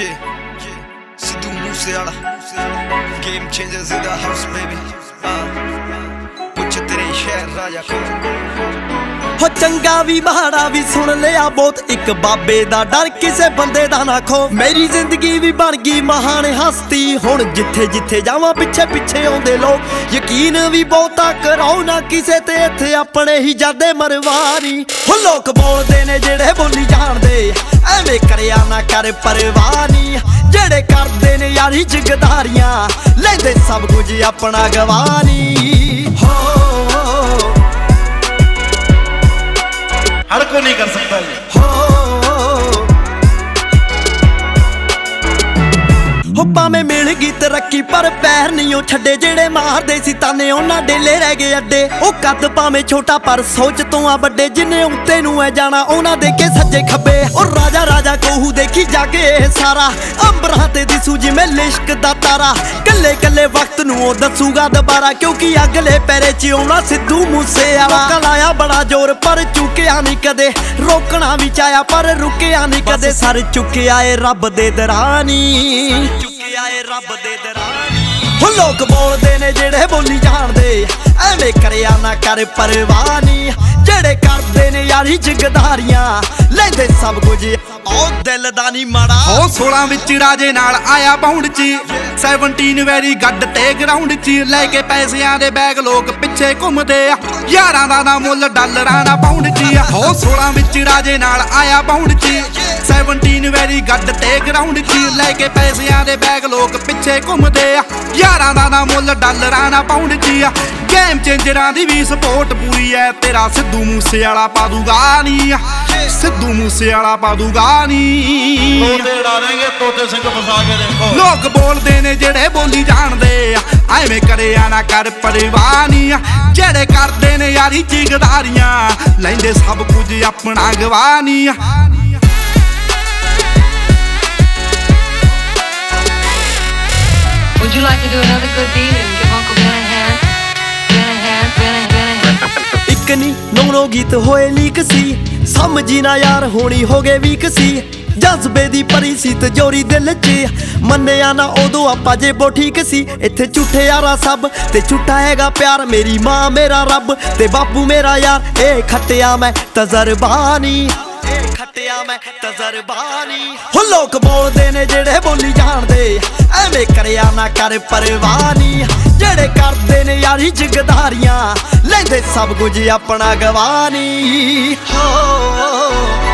Yeah, yeah. Sidhu Moose Wala game changer ਜ਼ਿੰਦਾ house baby ਪੁੱਛ ਤੇਰੇ ਸ਼ਹਿਰ ਰਾਜਾ ਕੋਲ ਚੰਗਾ ਵੀ, ਮਾੜਾ ਵੀ ਸੁਣ ਲਿਆ ਬਹੁਤ। ਇੱਕ ਬਾਬੇ ਦਾ ਡਰ ਕਿਸੇ ਬੰਦੇ ਦਾ ਨਾ ਖੋ। ਮੇਰੀ ਜ਼ਿੰਦਗੀ ਵੀ ਬਣ ਗਈ ਮਹਾਨ ਹਸਤੀ। ਹੁਣ ਜਿੱਥੇ ਜਿੱਥੇ ਜਾਵਾਂ, ਪਿੱਛੇ ਪਿੱਛੇ ਆਉਂਦੇ ਲੋਕ। ਯਕੀਨ ਵੀ ਬਹੁਤਾ ਕਰਾਉ ਨਾ ਕਿਸੇ ਤੇ। ਇੱਥੇ ਆਪਣੇ ਹੀ ਜਾਦੇ ਮਰਵਾਰੀ। ਹੋ ਲੋਕ ਬੋਲਦੇ ਨੇ ਜਿਹੜੇ ਬੋਲੀ ਜਾਣਦੇ। ਐਵੇਂ ਕਰਿਆ ਨਾ ਕਰ ਪਰਵਾਹ ਜਿਹੜੇ ਕਰਦੇ ਨੇ ਯਾਰੀ ਜਗਦਾਰੀਆਂ, ਲੈਂਦੇ ਸਭ ਕੁਝ ਆਪਣਾ ਗਵਾਨੀ हर कोई नहीं कर सकता ये ਮਿਲ ਗਈ ਤਰੱਕੀ ਪਰ ਪੈਰ ਨਹੀਂ ਉਹ ਛੱਡੇ। ਜਿਹੜੇ ਮਾਰਦੇ ਸੀ ਤਾਨੇ ਉਹਨਾਂ ਡੇਲੇ ਰਹਿ ਗਏ ਅੱਡੇ। ਉਹ ਕੱਦ ਭਾਵੇਂ ਛੋਟਾ, ਪਰ ਸੋਚ ਤੋਂ ਆ ਵੱਡੇ। ਜਿੰਨੇ ਉੱਤੇ ਨੂੰ ਐ ਜਾਣਾ, ਉਹਨਾਂ ਦੇ ਕੇ ਸੱਜੇ ਖੱਬੇ। ਉਹ ਰਾਜਾ ਰਾਜਾ ਕੋਹੂ ਦੇਖੀ ਜਾਗੇ ਸਾਰਾ। ਅੰਬਰਾਂ ਤੇ ਦਿਸੂ ਜਿਵੇਂ ਲਿਸ਼ਕ ਦਾ ਤਾਰਾ। ਕੱਲੇ ਕੱਲੇ ਵਕਤ ਨੂੰ ਉਹ ਦੱਸੂਗਾ ਦੁਬਾਰਾ, ਕਿਉਂਕਿ ਅਗਲੇ ਪੈਰੇ 'ਚ ਆਉਣਾ ਸਿੱਧੂ ਮੂਸੇ ਵਾਲਾ ਲਾਇਆ ਬੜਾ ਜ਼ੋਰ, ਪਰ ਚੁੱਕਿਆ ਨਹੀਂ ਕਦੇ। ਰੋਕਣਾ ਵੀ ਚਾਹਿਆ, ਪਰ ਰੁਕਿਆ ਨਹੀਂ ਕਦੇ। ਸਰ ਚੁੱਕਿਆ ਏ ਰੱਬ ਦੇ ਦਰਾਨੀ। ਏ ਰੱਬ ਦੇ ਦਰਾਂ ਹੋ ਲੋਕ ਬੋਲਦੇ ਨੇ ਜਿਹੜੇ ਬੋਲੀ ਜਾਣਦੇ। ਐਵੇਂ ਕਰਿਆ ਨਾ ਕਰ ਪਰਵਾਹ ਜਿਹੜੇ ਕਰਦੇ ਨੇ ਯਾਰੀ ਜਿਗਦਾਰੀਆਂ, ਲੈਂਦੇ ਸਭ ਕੁਝ। ਉਹ ਦਿਲ ਦਾ ਨਹੀਂ ਮਾੜਾ। ਹੋ 16 ਵਿੱਚ ਰਾਜੇ ਨਾਲ ਆਇਆ ਬਾਉਂਡ ਚ। 17 ਵੈਰੀ ਗੱਡ ਤੇ ਗਰਾਊਂਡ ਚ। ਲੈ ਕੇ ਪੈਸਿਆਂ ਦੇ ਬੈਗ ਲੋਕ ਪਿੱਛੇ ਘੁੰਮਦੇ। ਆ ਯਾਰਾਂ ਦਾ ਨਾ ਮੁੱਲ, ਡਾਲਰਾਂ ਦਾ ਪਾਉਂਡ ਚ। ਆ ਹੋ 16 ਵਿੱਚ ਰਾਜੇ ਨਾਲ ਆਇਆ ਬਾਉਂਡ ਚ। 17 ਵੈਰੀ ਗੱਡ ਤੇ ਗਰਾਊਂਡ ਚ। ਲੈ ਕੇ ਪੈਸਿਆਂ ਦੇ ਬੈਗ ਲੋਕ ਪਿੱਛੇ ਘੁੰਮਦੇ। ਆ ਯਾਰਾਂ ਦਾ ਨਾ ਮੁੱਲ, ਡਾਲਰਾਂ ਦਾ ਪਾਉਂਡ ਚ। ਗੇਮ ਚੇਂਜਰਾਂ ਦੀ ਵੀ ਸਪੋਰਟ ਪੂਰੀ ਐ। ਤੇਰਾ ਸਿੱਧੂ ਮੂਸੇ ਵਾਲਾ ਪਾ ਦੂਗਾ ਨੀ। ਸਿੱਧੂ ਮੂਸੇ ਵਾਲਾ ਪਾ ਦੂਗਾ ਨੀ। ਤੋਤੇ ਉਡਾਣਗੇ ਤੋਤੇ ਸਿੰਘ ਫਸਾ ਕੇ ਦੇਖੋ। ਲੋਕ ਬੋਲਦੇ ਨੇ ਜਿਹੜੇ ਬੋਲੀ ਜਾਣਦੇ ਆ। ਐਵੇਂ ਕਰਿਆ ਨਾ ਕਰ ਪਰਵਾਹ ਨੀ। ਆ ਜਿਹੜੇ ਕਰਦੇ ਨੇ ਯਾਰੀ ਜਿਗਦਾਰੀਆਂ ਲੈਂਦੇ ਸਭ ਕੁਝ ਆਪਣਾ ਗਵਾਹ ਨੀ। ਆ Would you like to do another good deed and give hand. ਨਹੀਂ ਨੌਨੋ ਗੀਤ ਹੋਏ ਲੀਕ ਸੀ। ਸਮਝੀ ਨਾ ਯਾਰ, ਹੋਣੀ ਹੋ ਗਏ ਵੀਕ ਸੀ। ਜਜ਼ਬੇ ਦੀ ਪਰੀ ਸੀ ਤਜੋਰੀ ਦਿਲ 'ਚ। ਮੰਨਿਆ ਨਾ ਉਦੋਂ ਆਪਾਂ ਜੇ ਬੋ ਠੀਕ ਸੀ। ਇੱਥੇ ਝੂਠੇ ਯਾਰਾ ਸਭ ਤੇ ਝੂਠਾ ਹੈਗਾ ਪਿਆਰ। ਮੇਰੀ ਮਾਂ, ਮੇਰਾ ਰੱਬ ਤੇ ਬਾਪੂ, ਮੇਰਾ ਯਾਰ। ਇਹ ਖੱਟਿਆ ਮੈਂ ਤਜਰਬਾਨੀ ਇਹ ਮੈਂ ਤਜਰਬਾਨੀ। ਹੋ ਲੋਕ ਬੋਲਦੇ ਨੇ ਜਿਹੜੇ ਬੋਲੀ ਜਾਣਦੇ, ਐਵੇਂ ਕਰਿਆ ਨਾ ਕਰ ਪਰਵਾਹ ਜਿਹੜੇ ਕਰਦੇ ਨੇ ਯਾਰੀ ਜਿਗਦਾਰੀਆਂ, ਲੈਂਦੇ ਸਭ ਕੁਝ ਆਪਣਾ ਗਵਾਨੀ। ਹੋ